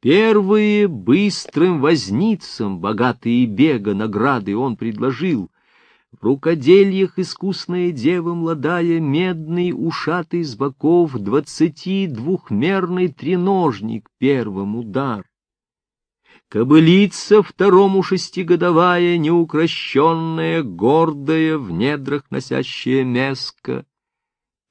Первые быстрым возницам, богатые бега, награды он предложил. В рукодельях искусная дева младая, медный ушатый с боков, двадцати двухмерный треножник первым удар. Кобылица второму шестигодовая, неукрощенная, гордая, в недрах носящая меска.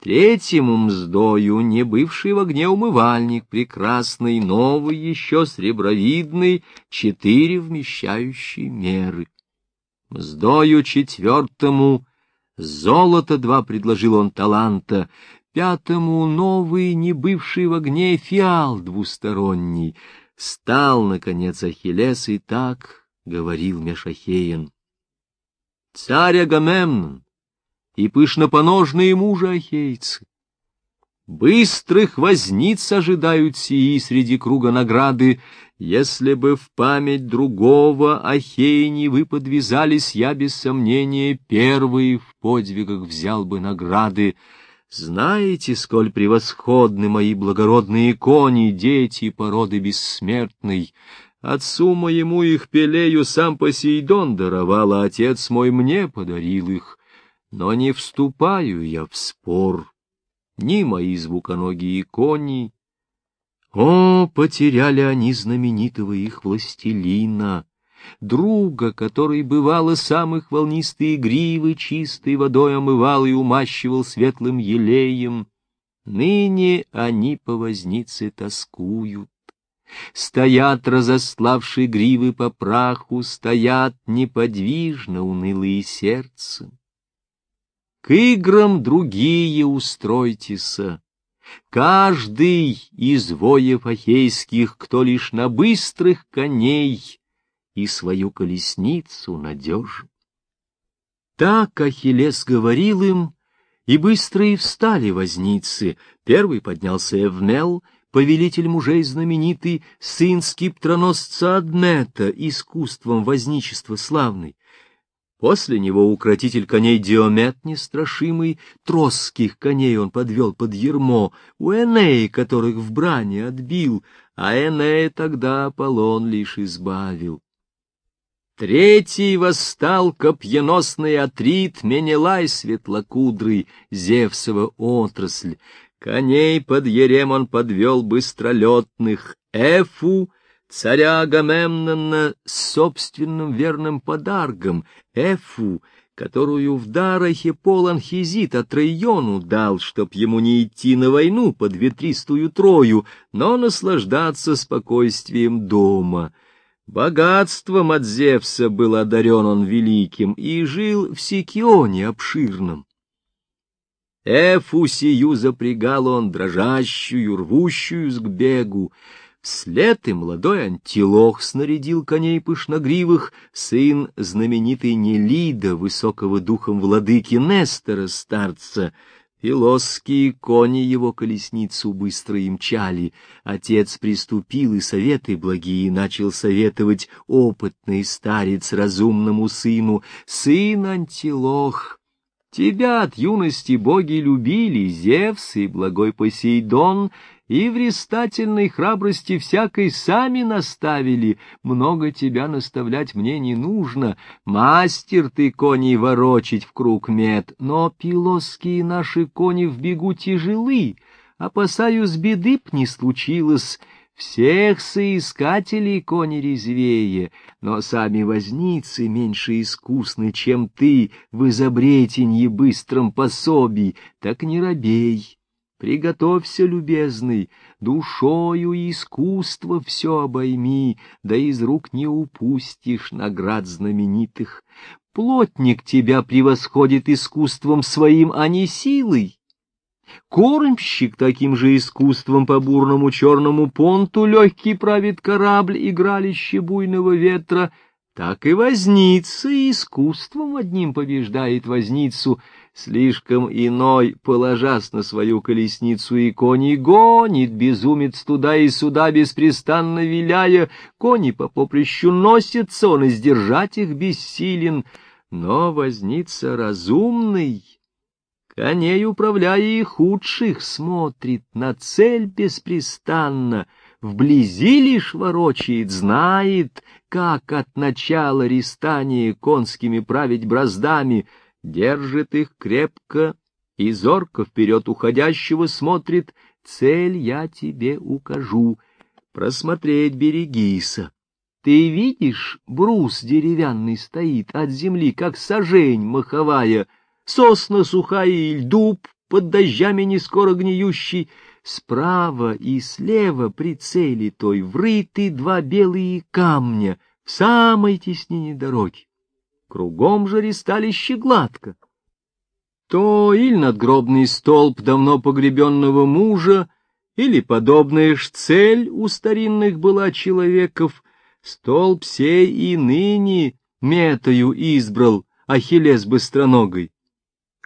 Третьему мздою не бывший в огне умывальник прекрасный, новый еще сребровидный, четыре вмещающие меры. Мздою четвертому золото два предложил он таланта, пятому новый, не бывший в огне фиал двусторонний — Стал, наконец, Ахиллес и так говорил Мешахеен. Царь Агамемнон и пышнопоножные мужи ахейцы, Быстрых возниц ожидают сии среди круга награды, Если бы в память другого Ахейни вы подвязались, Я без сомнения первый в подвигах взял бы награды, знаете, сколь превосходны мои благородные кони, дети породы бессмертной. Отцу моему их пелею сам Посейдон даровал, а отец мой мне подарил их. Но не вступаю я в спор, ни мои звуконогие кони. О, потеряли они знаменитого их властелина! друга, который, бывало, самых волнистые гривы чистой водой омывал и умащивал светлым елеем. Ныне они по вознице тоскуют. Стоят разославшие гривы по праху, Стоят неподвижно унылые сердцем. К играм другие устройтеся. Каждый из воев ахейских, Кто лишь на быстрых коней и свою колесницу надежен. Так Ахиллес говорил им, и быстро и встали возницы. Первый поднялся Эвмел, повелитель мужей знаменитый, сын скиптроносца Адмета, искусством возничества славный. После него укротитель коней Диомет нестрашимый, тросских коней он подвел под ермо, у Энеи, которых в брани отбил, а Энея тогда Аполлон лишь избавил. Третий восстал копьеносный Атрит, Менелай светлокудрый, Зевсова отрасль. Коней под ерем он подвел быстролетных, Эфу, царя Агамемнона, с собственным верным подарком, Эфу, которую в дар Ахипол Анхизит Атрайону дал, чтоб ему не идти на войну под ветристую Трою, но наслаждаться спокойствием дома — Богатством от Зевса был одарен он великим и жил в Сикионе обширном. Эфу сию запрягал он дрожащую, рвущую к бегу. Вслед и молодой антилох снарядил коней пышногривых, сын знаменитой Нелида, высокого духом владыки Нестора, старца, Филосские кони его колесницу быстро им мчали. Отец приступил и советы благие начал советовать опытный старец разумному сыну. Сын Антилох, тебя от юности боги любили, Зевс и благой Посейдон, и в рестательной храбрости всякой сами наставили. Много тебя наставлять мне не нужно, мастер ты коней ворочить в круг мед, но пилосские наши кони в бегу тяжелы, опасаюсь, беды б не случилось». Всех соискателей кони резвее, но сами возницы меньше искусны, чем ты в изобретенье быстром пособий, так не робей. Приготовься, любезный, душою и искусство все обойми, да из рук не упустишь наград знаменитых. Плотник тебя превосходит искусством своим, а не силой. Кормщик таким же искусством по бурному черному понту легкий правит корабль, игралище буйного ветра, так и возница искусством одним побеждает возницу — Слишком иной, положась на свою колесницу и кони, гонит безумец туда и сюда, беспрестанно виляя, кони по поприщу носятся, он издержать их бессилен, но возница разумный, коней управляя и худших, смотрит на цель беспрестанно, вблизи лишь ворочает, знает, как от начала рестания конскими править браздами, держит их крепко и зорко вперед уходящего смотрит, цель я тебе укажу, просмотреть берегися. Ты видишь, брус деревянный стоит от земли, как сажень маховая, сосна сухая и дуб под дождями не скоро гниющий, справа и слева при цели той врыты два белые камня в самой теснине дороги. Кругом же ристалище гладко. То или надгробный столб давно погребенного мужа, или подобная цель у старинных была человеков, столб сей и ныне метою избрал Ахиллес быстроногой.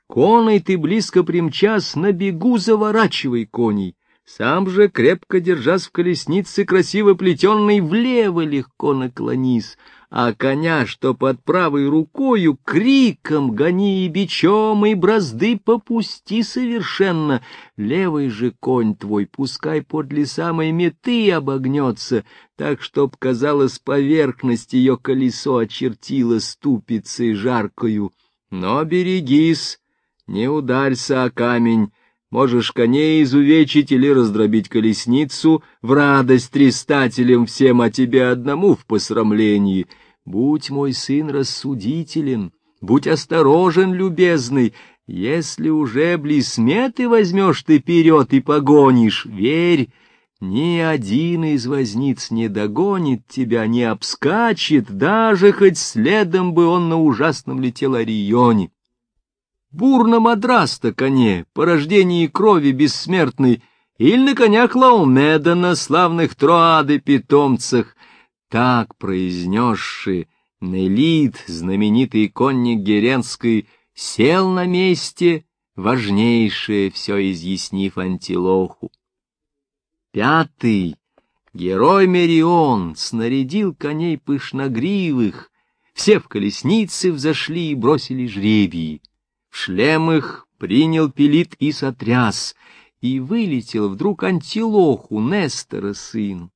Коной ты близко примчас, на бегу заворачивай коней. Сам же, крепко держась в колеснице, красиво плетенной, влево легко наклонись, а коня, что под правой рукою, криком гони и бичом, и бразды попусти совершенно. Левый же конь твой пускай подле самой меты обогнется, так, чтоб, казалось, поверхность ее колесо очертила ступицей жаркою. Но берегись, не ударься о камень, можешь коней изувечить или раздробить колесницу в радость трестателям всем, а тебе одному в посрамлении. Будь, мой сын, рассудителен, будь осторожен, любезный, если уже блесметы возьмешь ты вперед и погонишь, верь, ни один из возниц не догонит тебя, не обскачет, даже хоть следом бы он на ужасном летел Орионе бурно-мадраста коне, порождении крови бессмертной, или на конях Лаумеда на славных Троады питомцах, так произнесший Нелит, знаменитый конник Геренской, сел на месте, важнейшее все изъяснив антилоху. Пятый, герой Мерион, снарядил коней пышногривых, все в колесницы взошли и бросили жребии. Шлем их принял Пелит и сотряс, и вылетел вдруг антилоху Нестора сын.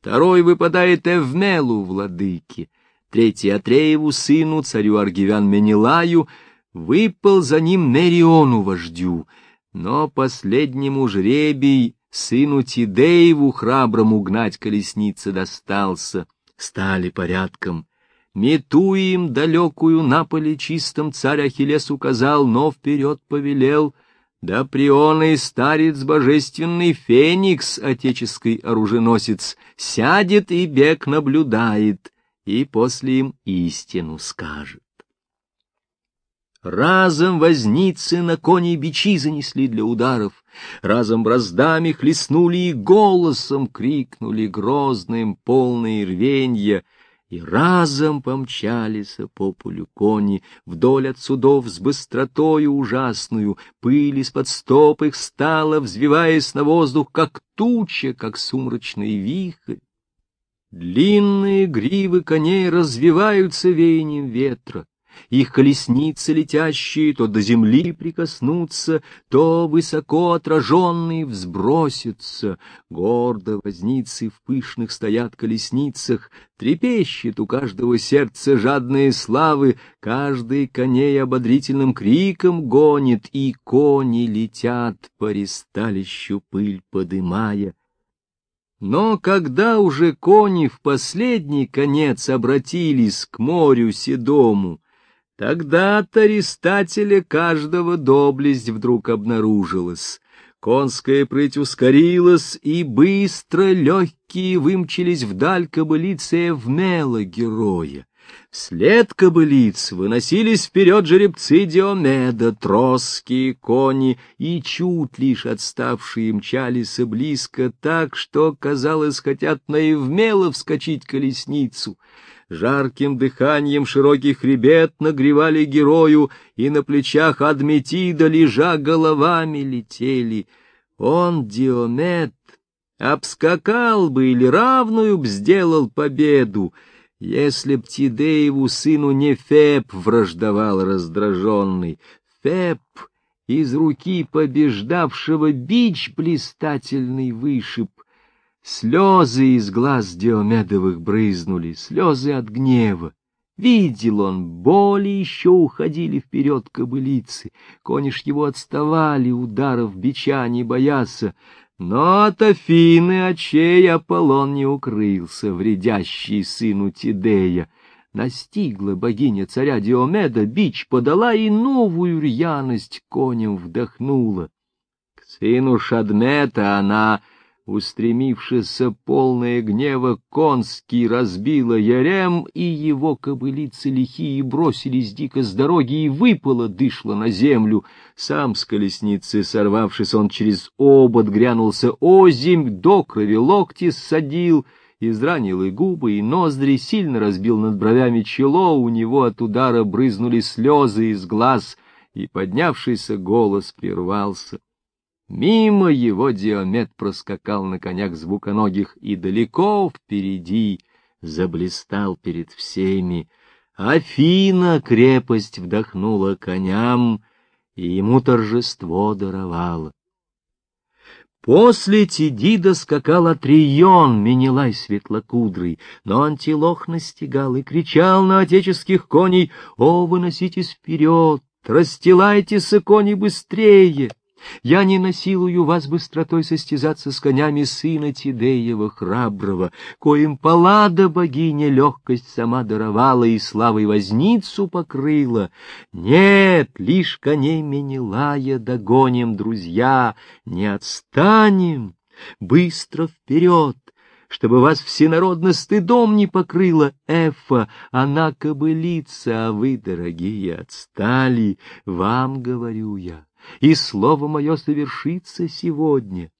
Второй выпадает Эвмелу, владыке, третий Атрееву сыну, царю Аргивян Менелаю, выпал за ним Нериону вождю, но последнему жребий сыну Тидееву храброму гнать колесницы достался, стали порядком. Метуем далекую на поле чистом царь Ахиллес указал, но вперед повелел, да прионый старец божественный Феникс, отеческий оруженосец, сядет и бег наблюдает, и после им истину скажет. Разом возницы на коне бичи занесли для ударов, разом браздами хлестнули и голосом крикнули грозным, полные рвенья — и разом помчались по полю кони вдоль от судов с быстротою ужасную, пыль из-под стоп их стала, взвиваясь на воздух, как туча, как сумрачный вихрь. Длинные гривы коней развиваются веянием ветра, их колесницы летящие то до земли прикоснутся, то высоко отраженные взбросятся. Гордо возницы в пышных стоят колесницах, трепещет у каждого сердца жадные славы, каждый коней ободрительным криком гонит, и кони летят по ресталищу пыль подымая. Но когда уже кони в последний конец обратились к морю седому, Тогда-то Аристателя каждого доблесть вдруг обнаружилась. Конская прыть ускорилась, и быстро легкие вымчились вдаль кобылицы Эвмела героя. Вслед кобылиц выносились вперед жеребцы Диомеда, троские кони, и чуть лишь отставшие мчались близко так, что, казалось, хотят на Евмела вскочить колесницу — жарким дыханием широкий хребет нагревали герою, и на плечах Адметида, лежа головами, летели. Он, Диомет, обскакал бы или равную б сделал победу, если б Тидееву сыну не Феб враждовал раздраженный. Феб из руки побеждавшего бич блистательный вышиб, Слезы из глаз Диомедовых брызнули, слезы от гнева. Видел он, боли еще уходили вперед кобылицы, кониш его отставали, ударов бича не бояся, но от Афины очей Аполлон не укрылся, вредящий сыну Тидея. Настигла богиня царя Диомеда, бич подала и новую рьяность конем вдохнула. К сыну Шадмета она устремившийся полное гнева конский разбила ярем, и его кобылицы лихие бросились дико с дороги, и выпало дышло на землю. Сам с колесницы, сорвавшись, он через обод грянулся озимь, до крови локти ссадил, изранил и губы, и ноздри, сильно разбил над бровями чело, у него от удара брызнули слезы из глаз, и поднявшийся голос прервался. Мимо его Диомет проскакал на конях звуконогих, и далеко впереди заблистал перед всеми. Афина крепость вдохнула коням, и ему торжество даровала. После Тидида скакал Атрион, Менелай светлокудрый, но Антилох настигал и кричал на отеческих коней, «О, выноситесь вперед, расстилайтесь, кони, быстрее!» Я не насилую вас быстротой состязаться с конями сына Тидеева храброго, коим палада богиня легкость сама даровала и славой возницу покрыла. Нет, лишь коней Менелая догоним, друзья, не отстанем, быстро вперед, чтобы вас всенародно стыдом не покрыла Эфа, она кобылица, а вы, дорогие, отстали, вам говорю я и слово мое совершится сегодня.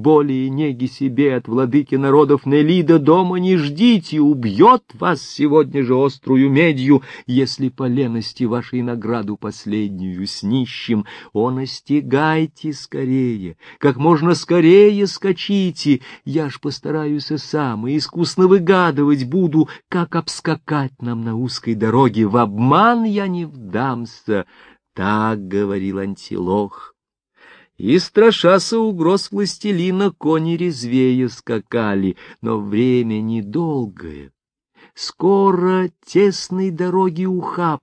Более неги себе от владыки народов Нелида дома не ждите, убьет вас сегодня же острую медью, если по лености вашей награду последнюю с нищим. О, настигайте скорее, как можно скорее скачите, я ж постараюсь и сам, и искусно выгадывать буду, как обскакать нам на узкой дороге, в обман я не вдамся». Так говорил Антилох. И, страшася угроз властелина, кони резвее скакали, но время недолгое. Скоро тесной дороги ухаб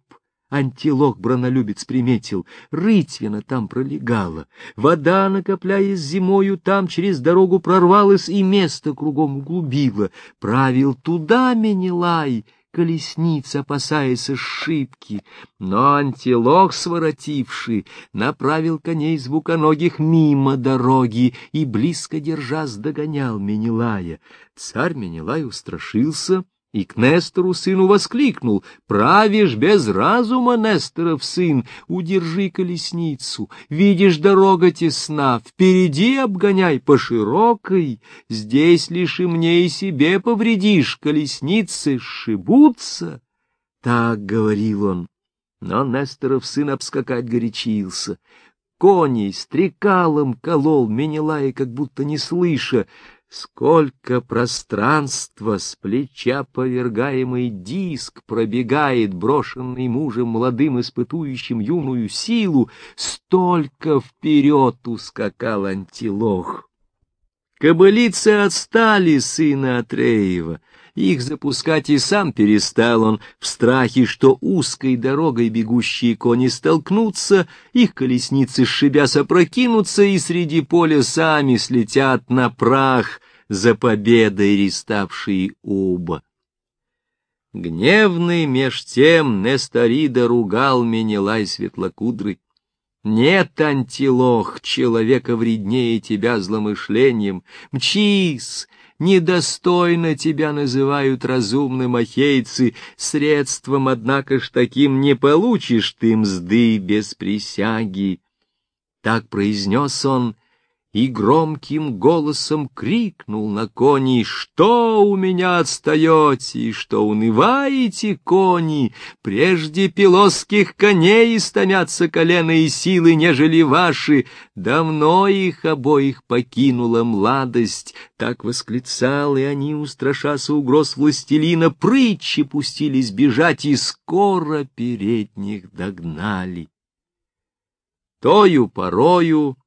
Антилох бронолюбец приметил, рытвина там пролегала, вода, накопляясь зимою, там через дорогу прорвалась и место кругом углубила. Правил туда Менелай, колесница, опасаясь ошибки, но антилох, своротивший, направил коней звуконогих мимо дороги и, близко держась, догонял Менелая. Царь Менелай устрашился — и к Нестору сыну воскликнул, «Правишь без разума, Несторов сын, удержи колесницу, видишь, дорога тесна, впереди обгоняй по широкой, здесь лишь и мне и себе повредишь, колесницы сшибутся». Так говорил он, но Несторов сын обскакать горячился, коней стрекалом колол, Менелая как будто не слыша, Сколько пространства с плеча повергаемый диск пробегает, брошенный мужем молодым, испытующим юную силу, столько вперед ускакал антилох. Кобылицы отстали сына Атреева, их запускать и сам перестал он, в страхе, что узкой дорогой бегущие кони столкнутся, их колесницы сшибясь опрокинутся и среди поля сами слетят на прах, за победой реставшие оба. Гневный меж тем Несторида ругал Менелай светлокудрый. Нет, антилох, человека вреднее тебя зломышлением. Мчись, недостойно тебя называют разумным ахейцы, средством, однако ж, таким не получишь ты мзды без присяги. Так произнес он, — и громким голосом крикнул на кони, «Что у меня отстаете, что унываете, кони? Прежде пилосских коней истомятся колено и силы, нежели ваши. Давно их обоих покинула младость». Так восклицал, и они, устрашася угроз властелина, прытчи пустились бежать, и скоро передних догнали. Тою порою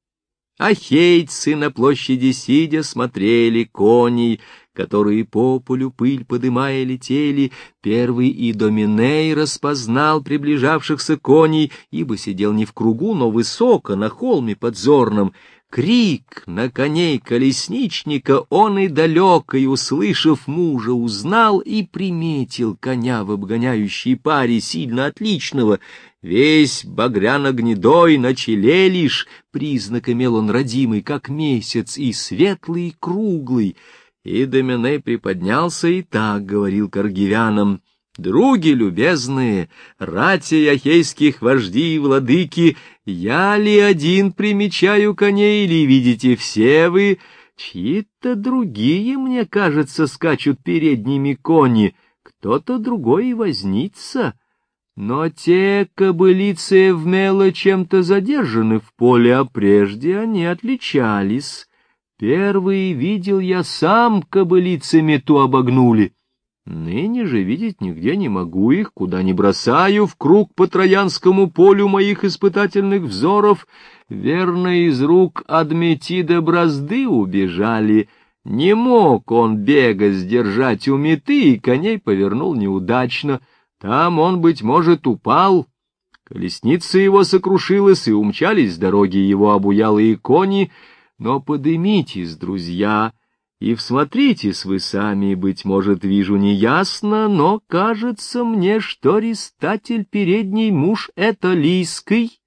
Ахейцы на площади сидя смотрели коней, которые по полю пыль подымая летели. Первый и Доминей распознал приближавшихся коней, ибо сидел не в кругу, но высоко, на холме подзорном. Крик на коней колесничника он и далекой, услышав мужа, узнал и приметил коня в обгоняющей паре сильно отличного. Весь багряно-гнедой на челе лишь, признак имел он родимый, как месяц, и светлый, и круглый. И Доминей приподнялся и так говорил каргивянам — Други любезные, рати ахейских вожди и владыки, я ли один примечаю коней, или видите все вы? Чьи-то другие, мне кажется, скачут передними кони, кто-то другой и вознится. Но те кобылицы вмело чем-то задержаны в поле, а прежде они отличались. Первый видел я сам, кобылицами ту обогнули. Ныне же видеть нигде не могу их, куда не бросаю в круг по Троянскому полю моих испытательных взоров. Верно, из рук Адметида бразды убежали. Не мог он бега сдержать у меты, и коней повернул неудачно. Там он, быть может, упал. Колесница его сокрушилась, и умчались с дороги его обуялые кони. Но подымитесь, друзья, — и всмотритесь вы сами, быть может, вижу неясно, но кажется мне, что рестатель передний муж — это Лиский,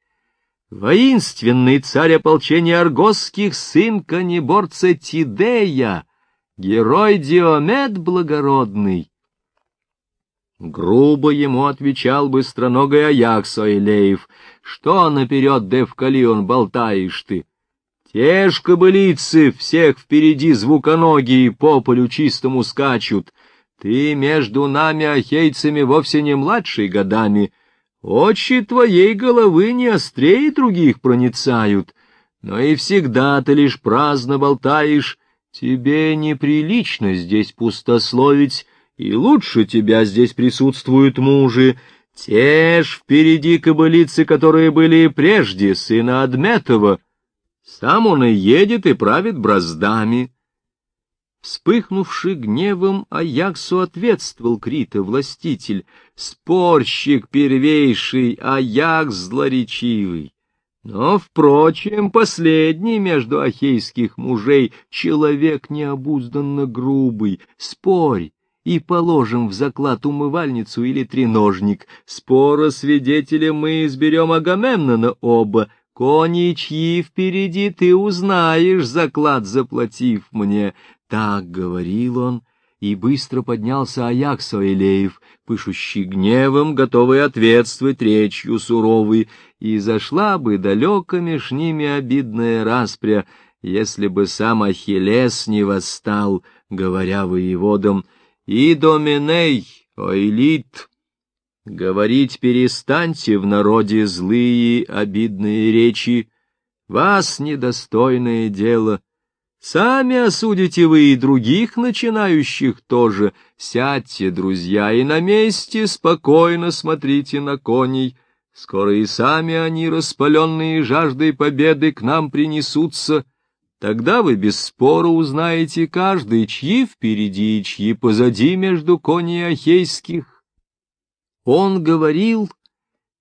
воинственный царь ополчения аргосских, сын конеборца Тидея, герой Диомед благородный. Грубо ему отвечал быстроногой Аякс Ойлеев, что наперед, Девкалион, болтаешь ты? Те ж кобылицы всех впереди звуконогие по полю чистому скачут. Ты между нами, ахейцами, вовсе не младший годами. Очи твоей головы не острее других проницают, но и всегда ты лишь праздно болтаешь. Тебе неприлично здесь пустословить, и лучше тебя здесь присутствуют мужи. Те ж впереди кобылицы, которые были прежде, сына Адметова, — сам он и едет и правит браздами. Вспыхнувший гневом, Аяксу ответствовал Крита властитель, спорщик первейший, Аякс злоречивый. Но, впрочем, последний между ахейских мужей человек необузданно грубый. Спорь, и положим в заклад умывальницу или треножник. Спора свидетеля мы изберем Агамемнона оба, Кони чьи впереди ты узнаешь, заклад заплатив мне. Так говорил он, и быстро поднялся Аякс Илеев, пышущий гневом, готовый ответствовать речью суровой, и зашла бы далеко меж ними обидная распря, если бы сам Ахиллес не восстал, говоря воеводам, «И доминей, оэлит, Говорить перестаньте в народе злые, обидные речи. Вас недостойное дело. Сами осудите вы и других начинающих тоже. Сядьте, друзья, и на месте спокойно смотрите на коней. Скоро и сами они, распаленные жаждой победы, к нам принесутся. Тогда вы без спора узнаете каждый, чьи впереди и чьи позади между коней ахейских. Он говорил,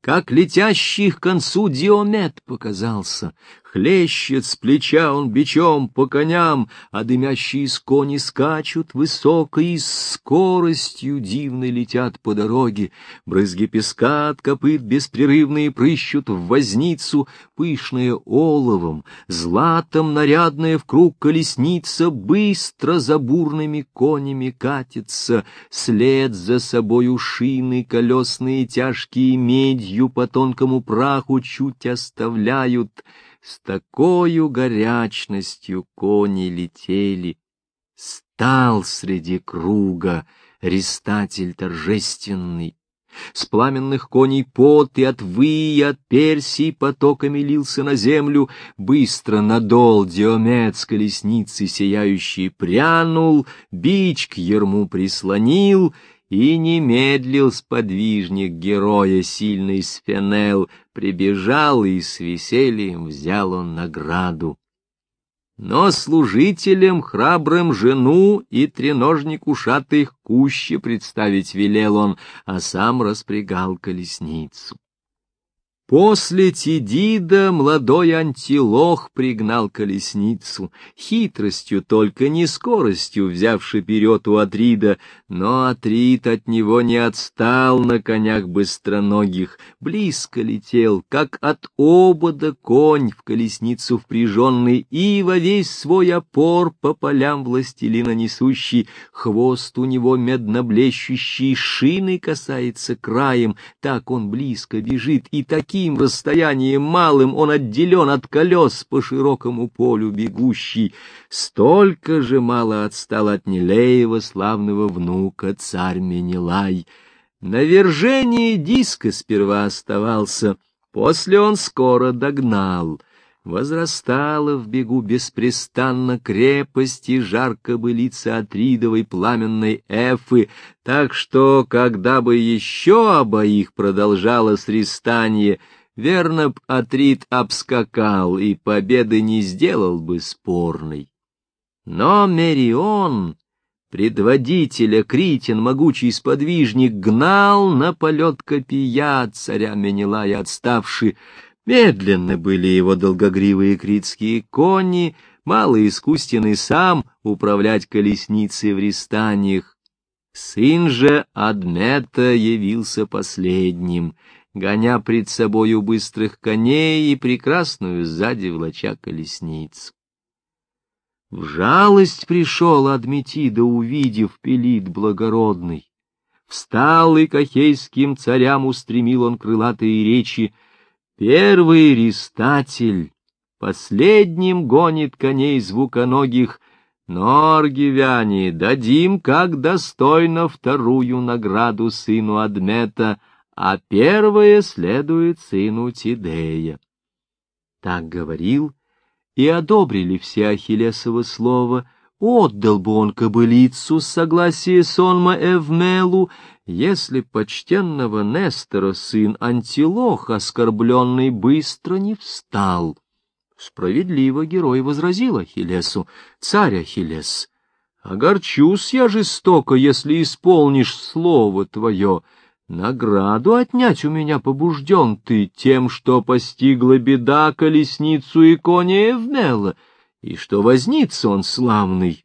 как летящий к концу Диомет показался, Хлещет с плеча он бичом по коням, а дымящие с кони скачут высоко и скоростью дивной летят по дороге. Брызги песка от копыт беспрерывные прыщут в возницу, пышная оловом, златом нарядная в круг колесница быстро за бурными конями катится, след за собою шины колесные тяжкие медью по тонкому праху чуть оставляют — с такою горячностью кони летели. Стал среди круга рестатель торжественный. С пламенных коней пот и от вы, и от Персии потоками лился на землю, быстро надол Диомед с колесницы сияющий прянул, бич к ерму прислонил — и не медлил сподвижник героя сильный Сфенел, прибежал и с весельем взял он награду. но служителям храбрым жену и треножник ушатых куще представить велел он, а сам распрягал колесницу. После Тидида молодой антилох пригнал колесницу, хитростью только не скоростью взявши вперед у Атрида, но Атрид от него не отстал на конях быстроногих, близко летел, как от обода конь в колесницу впряженный, и во весь свой опор по полям властелина несущий, хвост у него медноблещущий, шины касается краем, так он близко бежит, и такие таким расстоянием малым он отделен от колес по широкому полю бегущий, столько же мало отстал от Нелеева славного внука царь Менелай. На вержении диска сперва оставался, после он скоро догнал — Возрастала в бегу беспрестанно крепость и жарко былица Атридовой пламенной Эфы, так что, когда бы еще обоих продолжало срестанье, верно б Атрид обскакал и победы не сделал бы спорной. Но Мерион, предводителя Критин, могучий сподвижник, гнал на полет копия царя Менелая отставший, Медленно были его долгогривые критские кони, мало искусственный сам управлять колесницей в рестаниях. Сын же Адмета явился последним, гоня пред собою быстрых коней и прекрасную сзади влача колесницу. В жалость пришел Адметида, увидев Пелит благородный. Встал и к ахейским царям устремил он крылатые речи, Первый ристатель, последним гонит коней звуконогих, но, аргивяне, дадим, как достойно, вторую награду сыну Адмета, а первое следует сыну Тидея. Так говорил, и одобрили все Ахиллесово слово — отдал бы он кобылицу с согласия сонма Эвмелу, если почтенного Нестора сын Антилох, оскорбленный, быстро не встал. Справедливо герой возразил Ахиллесу, царь Ахиллес, огорчусь я жестоко, если исполнишь слово твое, Награду отнять у меня побужден ты тем, что постигла беда колесницу и коня Эвмела — и что вознится он славный.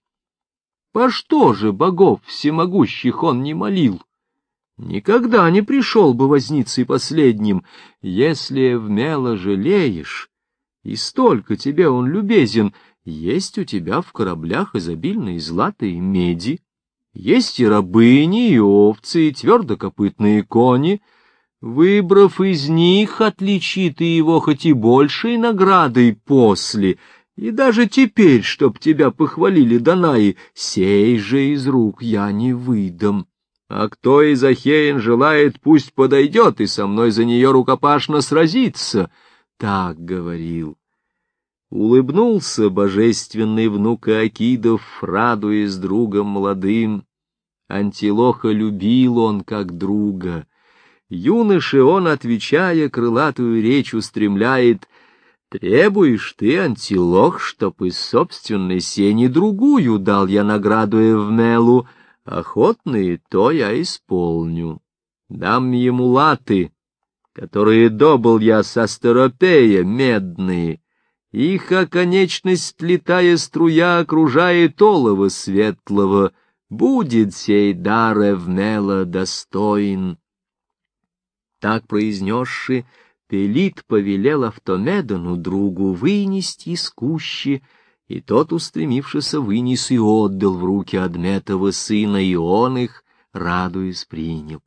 По что же богов всемогущих он не молил? Никогда не пришел бы возницей последним, если в мело жалеешь, и столько тебе он любезен, есть у тебя в кораблях изобильные злата и меди, есть и рабыни, и овцы, и твердокопытные кони, выбрав из них, отличи ты его хоть и большей наградой после — и даже теперь, чтоб тебя похвалили Данаи, сей же из рук я не выдам. А кто из Ахеин желает, пусть подойдет и со мной за нее рукопашно сразится. Так говорил. Улыбнулся божественный внук Акидов, радуясь другом молодым. Антилоха любил он как друга. Юноше он, отвечая, крылатую речь устремляет — Требуешь ты, антилох, чтоб из собственной сени другую дал я награду Эвмелу, охотные то я исполню. Дам ему латы, которые добыл я со стеропея, медные. Их оконечность, летая струя, окружает олова светлого, будет сей дар Эвмела достоин. Так произнесши, Пелит повелел Автомедону другу вынести из кущи, и тот, устремившийся, вынес и отдал в руки Адметова сына, и он их, радуясь, принял.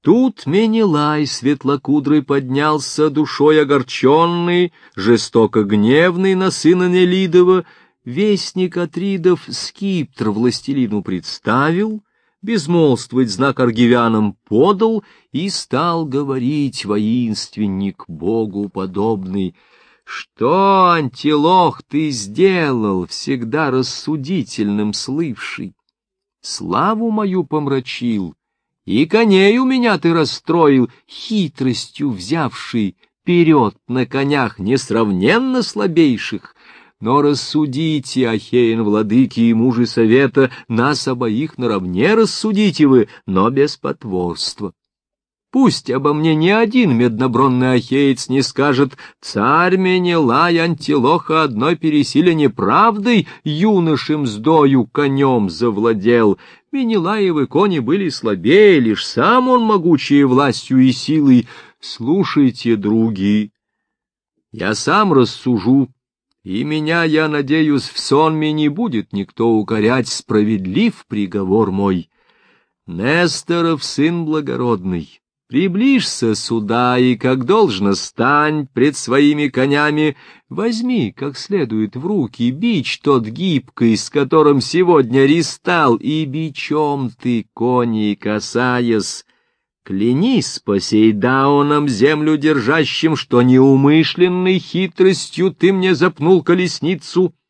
Тут Менелай светлокудрый поднялся, душой огорченный, жестоко гневный на сына Нелидова, вестник Атридов скиптр властелину представил, безмолвствовать знак аргивянам подал и стал говорить воинственник Богу подобный. Что, антилох, ты сделал, всегда рассудительным слывший? Славу мою помрачил, и коней у меня ты расстроил, хитростью взявший вперед на конях несравненно слабейших. Но рассудите, Ахеин, владыки и мужи совета, нас обоих наравне рассудите вы, но без потворства. Пусть обо мне ни один меднобронный ахеец не скажет, царь Менелай Антилоха одной пересилене правдой юношем сдою конем завладел. Менелаевы кони были слабее, лишь сам он могучей властью и силой. Слушайте, други, я сам рассужу, и меня, я надеюсь, в сонме не будет никто укорять, справедлив приговор мой. Несторов сын благородный, Приближься сюда и, как должно, стань пред своими конями, возьми, как следует, в руки бич тот гибкий, с которым сегодня ристал, и бичом ты, коней касаясь, клянись Посейдаоном землю держащим, что неумышленной хитростью ты мне запнул колесницу —